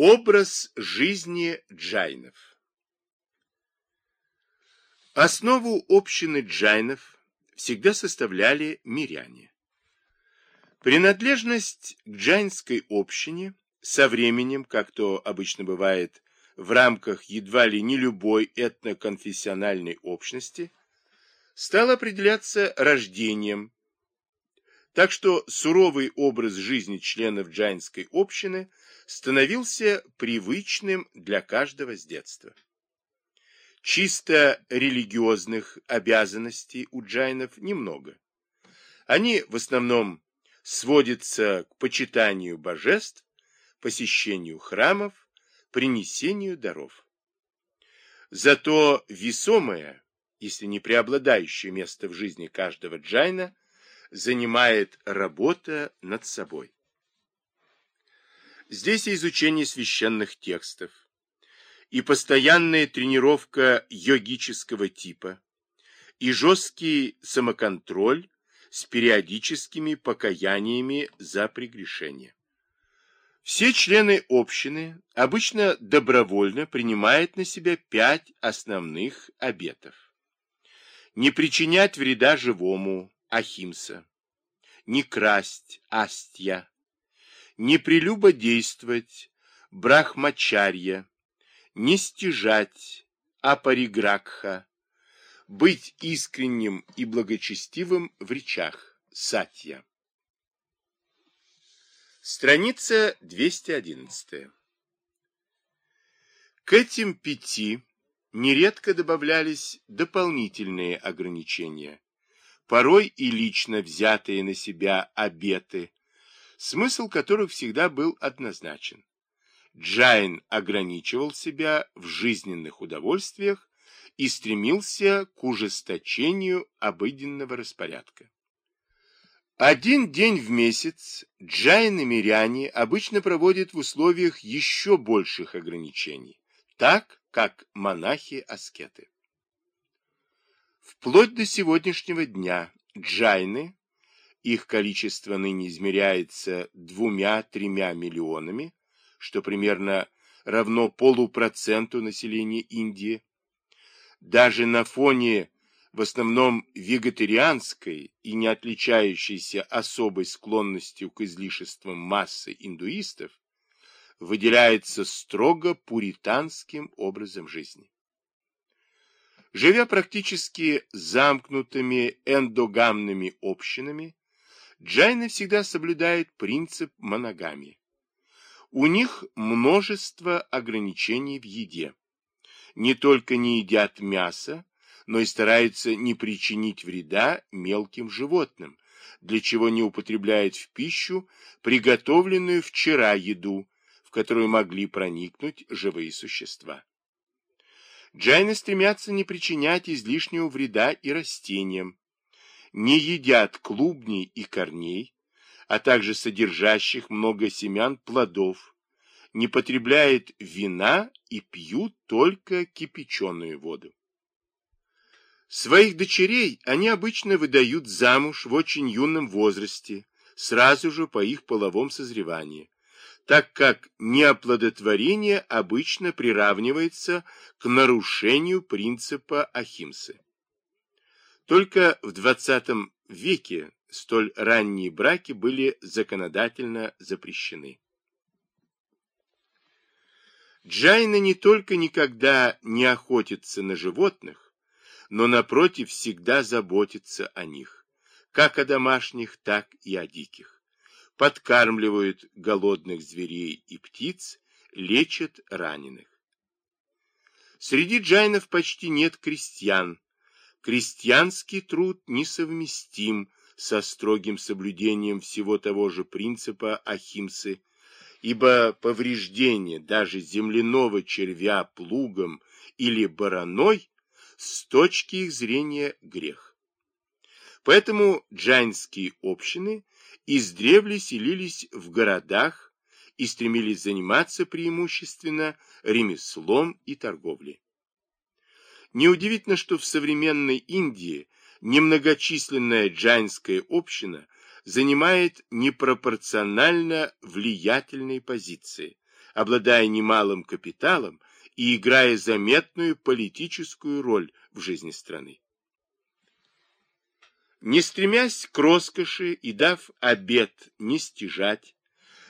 Образ жизни джайнов Основу общины джайнов всегда составляли миряне. Принадлежность к джайнской общине со временем, как то обычно бывает в рамках едва ли не любой этноконфессиональной общности, стала определяться рождением, так что суровый образ жизни членов джайнской общины становился привычным для каждого с детства. Чисто религиозных обязанностей у джайнов немного. Они в основном сводятся к почитанию божеств, посещению храмов, принесению даров. Зато весомое, если не преобладающее место в жизни каждого джайна, занимает работа над собой. Здесь и изучение священных текстов, и постоянная тренировка йогического типа, и жесткий самоконтроль с периодическими покаяниями за прегрешение. Все члены общины обычно добровольно принимают на себя пять основных обетов. Не причинять вреда живому, ахимса, не красть, астья, не прелюбодействовать, брахмачарья, не стяжать, апаригракха, быть искренним и благочестивым в речах, сатья. Страница 211. К этим пяти нередко добавлялись дополнительные ограничения, порой и лично взятые на себя обеты, смысл которых всегда был однозначен. Джайн ограничивал себя в жизненных удовольствиях и стремился к ужесточению обыденного распорядка. Один день в месяц джайны миряне обычно проводят в условиях еще больших ограничений, так как монахи-аскеты. Вплоть до сегодняшнего дня джайны, их количество ныне измеряется двумя-тремя миллионами, что примерно равно полупроценту населения Индии, даже на фоне в основном вегетарианской и не отличающейся особой склонностью к излишествам массы индуистов, выделяется строго пуританским образом жизни. Живя практически замкнутыми эндогамными общинами, джайны всегда соблюдают принцип моногамии. У них множество ограничений в еде. Не только не едят мясо, но и стараются не причинить вреда мелким животным, для чего не употребляют в пищу приготовленную вчера еду, в которую могли проникнуть живые существа. Джайны стремятся не причинять излишнего вреда и растениям, не едят клубней и корней, а также содержащих много семян плодов, не потребляют вина и пьют только кипяченую воду. Своих дочерей они обычно выдают замуж в очень юном возрасте, сразу же по их половом созревании, так как неоплодотворение обычно приравнивается к нарушению принципа Ахимсы. Только в XX веке столь ранние браки были законодательно запрещены. Джайны не только никогда не охотятся на животных, но, напротив, всегда заботится о них, как о домашних, так и о диких. Подкармливают голодных зверей и птиц, лечат раненых. Среди джайнов почти нет крестьян. Крестьянский труд несовместим со строгим соблюдением всего того же принципа Ахимсы, ибо повреждение даже земляного червя плугом или бараной с точки их зрения грех. Поэтому джайнские общины издревле селились в городах и стремились заниматься преимущественно ремеслом и торговлей. Неудивительно, что в современной Индии немногочисленная джайнская община занимает непропорционально влиятельные позиции, обладая немалым капиталом и играя заметную политическую роль в жизни страны. Не стремясь к роскоши и дав обет не стяжать,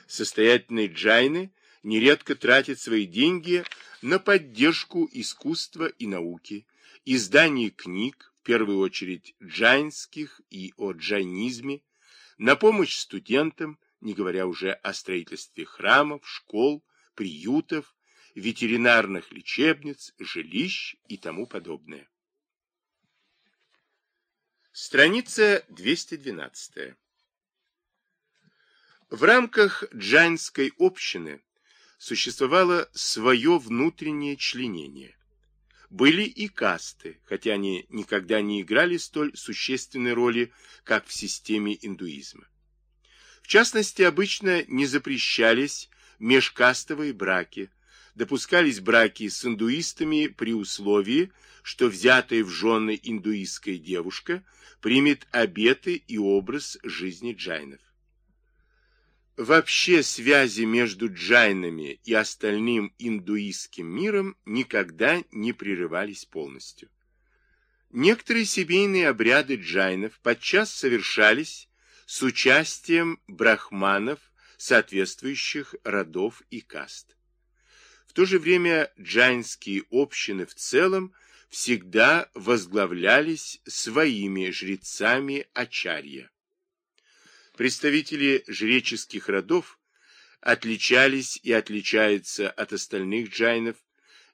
состоятельные джайны нередко тратят свои деньги на поддержку искусства и науки, издание книг, в первую очередь джайнских и о джайнизме, на помощь студентам, не говоря уже о строительстве храмов, школ, приютов, ветеринарных лечебниц, жилищ и тому подобное. Страница 212. В рамках джайнской общины существовало свое внутреннее членение. Были и касты, хотя они никогда не играли столь существенной роли, как в системе индуизма. В частности, обычно не запрещались межкастовые браки, допускались браки с индуистами при условии, что взятая в жены индуистская девушка примет обеты и образ жизни джайнов. Вообще связи между джайнами и остальным индуистским миром никогда не прерывались полностью. Некоторые семейные обряды джайнов подчас совершались с участием брахманов соответствующих родов и каст. То же время джайнские общины в целом всегда возглавлялись своими жрецами Ачарья. Представители жреческих родов отличались и отличаются от остальных джайнов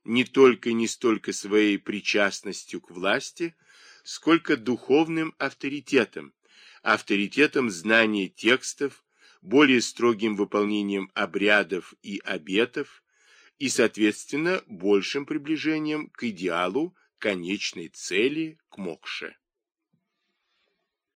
не только не столько своей причастностью к власти, сколько духовным авторитетом, авторитетом знания текстов, более строгим выполнением обрядов и обетов, и, соответственно, большим приближением к идеалу конечной цели, к мокше.